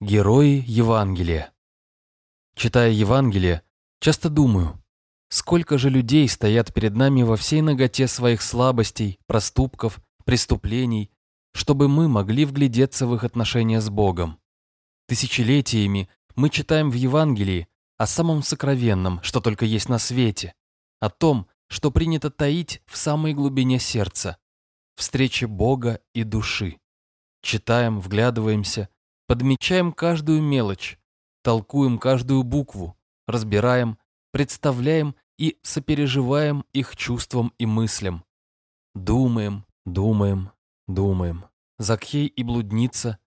Герои Евангелия. Читая Евангелие, часто думаю, сколько же людей стоят перед нами во всей ноготе своих слабостей, проступков, преступлений, чтобы мы могли вглядеться в их отношения с Богом. Тысячелетиями мы читаем в Евангелии о самом сокровенном, что только есть на свете, о том, что принято таить в самой глубине сердца, встрече Бога и души. Читаем, вглядываемся, Подмечаем каждую мелочь, толкуем каждую букву, разбираем, представляем и сопереживаем их чувствам и мыслям. Думаем, думаем, думаем. Закхей и блудница,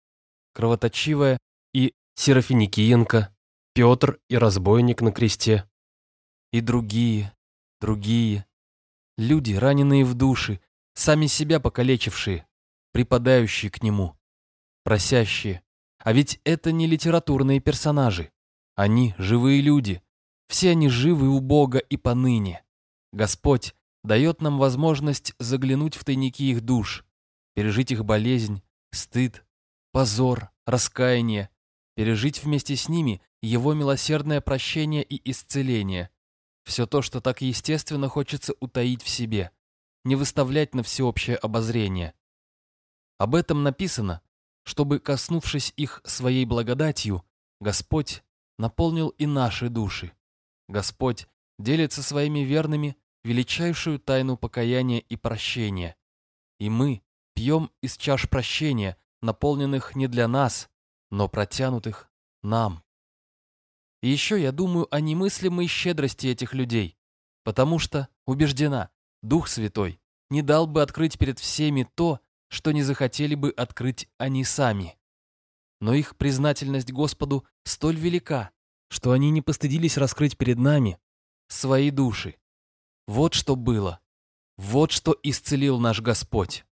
кровоточивая и Серафиникиенко, Петр и разбойник на кресте. И другие, другие. Люди, раненые в души, сами себя покалечившие, припадающие к нему, просящие, а ведь это не литературные персонажи. Они живые люди. Все они живы у Бога и поныне. Господь дает нам возможность заглянуть в тайники их душ, пережить их болезнь, стыд, позор, раскаяние, пережить вместе с ними его милосердное прощение и исцеление. Все то, что так естественно хочется утаить в себе, не выставлять на всеобщее обозрение. Об этом написано чтобы, коснувшись их своей благодатью, Господь наполнил и наши души. Господь делится своими верными величайшую тайну покаяния и прощения. И мы пьем из чаш прощения, наполненных не для нас, но протянутых нам. И еще я думаю о немыслимой щедрости этих людей, потому что, убеждена, Дух Святой не дал бы открыть перед всеми то, что не захотели бы открыть они сами. Но их признательность Господу столь велика, что они не постыдились раскрыть перед нами свои души. Вот что было. Вот что исцелил наш Господь.